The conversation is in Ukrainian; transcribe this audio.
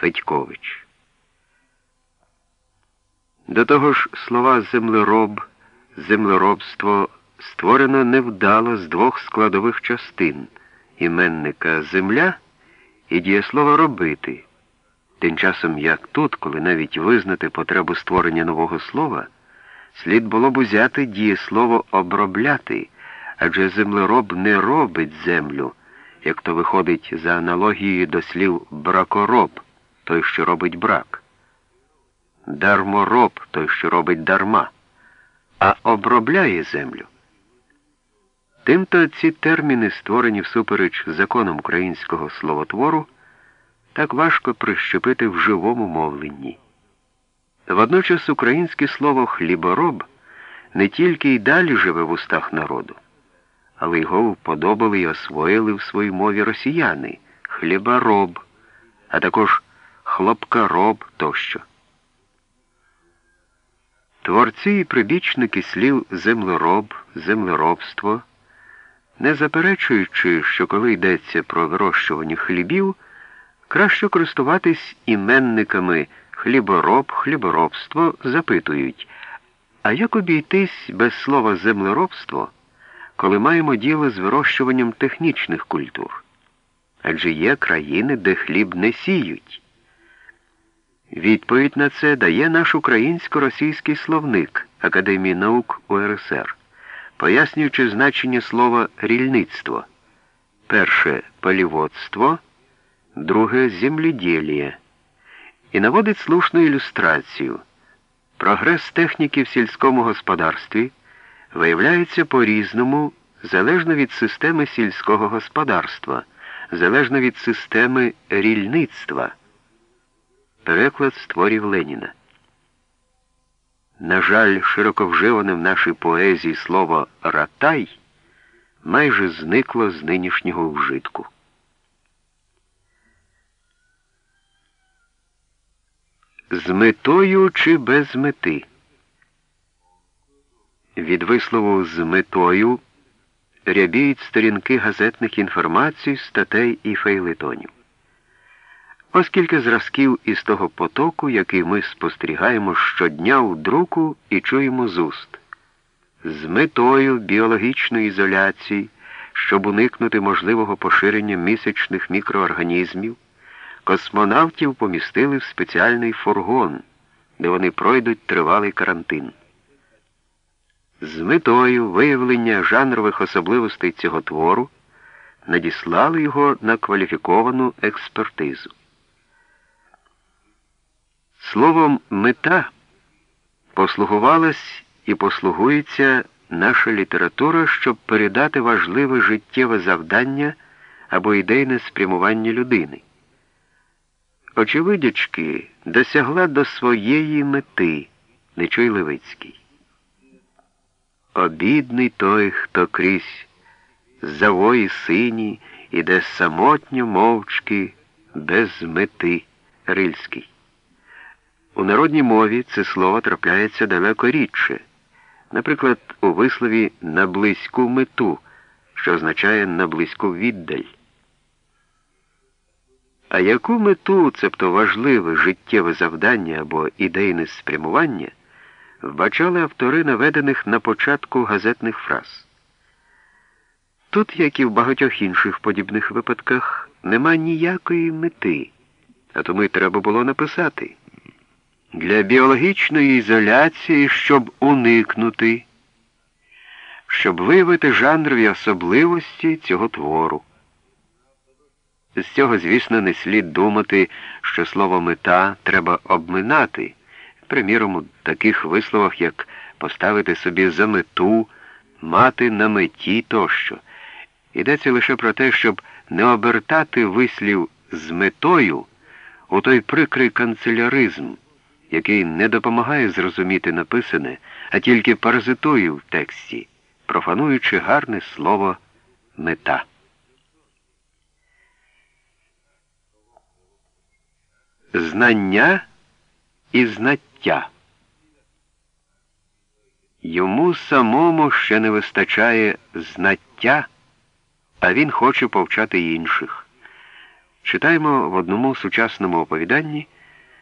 Федькович. До того ж, слова землероб, землеробство створено невдало з двох складових частин іменника земля і дієслова робити. Тим часом, як тут, коли навіть визнати потребу створення нового слова, слід було б узяти дієслово обробляти, адже землероб не робить землю, як то виходить за аналогією до слів бракороб, той, що робить брак, дармороб той, що робить дарма, а обробляє землю. Тимто ці терміни, створені всупереч законам українського словотвору, так важко прищепити в живому мовленні. Водночас українське слово хлібороб не тільки й далі живе в устах народу, але його вподобали і освоїли в своїй мові росіяни хлібороб, а також хлопкароб тощо. Творці і прибічники слів землероб, землеробство не заперечуючи, що коли йдеться про вирощування хлібів, краще користуватись іменниками хлібороб, хліборобство, запитують, а як обійтись без слова землеробство, коли маємо діло з вирощуванням технічних культур? Адже є країни, де хліб не сіють. Відповідь на це дає наш українсько-російський словник Академії наук УРСР пояснюючи значення слова рільництво. Перше поліводство, друге земледілія. І наводить слушну ілюстрацію. Прогрес техніки в сільському господарстві виявляється по-різному залежно від системи сільського господарства, залежно від системи рільництва. Переклад створів Леніна. На жаль, широко вживане в нашій поезії слово ратай майже зникло з нинішнього вжитку. З метою чи без мети. Від вислову з метою рябіють сторінки газетних інформацій, статей і фейлетонів. Оскільки зразків із того потоку, який ми спостерігаємо щодня у друку і чуємо з уст, з метою біологічної ізоляції, щоб уникнути можливого поширення місячних мікроорганізмів, космонавтів помістили в спеціальний фургон, де вони пройдуть тривалий карантин. З метою виявлення жанрових особливостей цього твору надіслали його на кваліфіковану експертизу. Словом, мета послугувалась і послугується наша література, щоб передати важливе життєве завдання або ідейне спрямування людини. Очевидячки, досягла до своєї мети, Нечуй Левицький. Обідний той, хто крізь завої сині іде самотньо мовчки без мети Рильський. У народній мові це слово трапляється далеко рідше, наприклад, у вислові на близьку мету, що означає на близьку віддаль. А яку мету, цебто важливе життєве завдання або ідейне спрямування, вбачали автори наведених на початку газетних фраз? Тут, як і в багатьох інших подібних випадках, нема ніякої мети, а тому й треба було написати для біологічної ізоляції, щоб уникнути, щоб виявити жанрові особливості цього твору. З цього, звісно, не слід думати, що слово мета треба обминати, приміром, у таких висловах, як поставити собі за мету, мати на меті тощо. Йдеться лише про те, щоб не обертати вислів з метою у той прикрий канцеляризм який не допомагає зрозуміти написане, а тільки паразитує в тексті, профануючи гарне слово мета. Знання і знаття. Йому самому ще не вистачає знаття, а він хоче повчати інших. читаємо в одному сучасному оповіданні.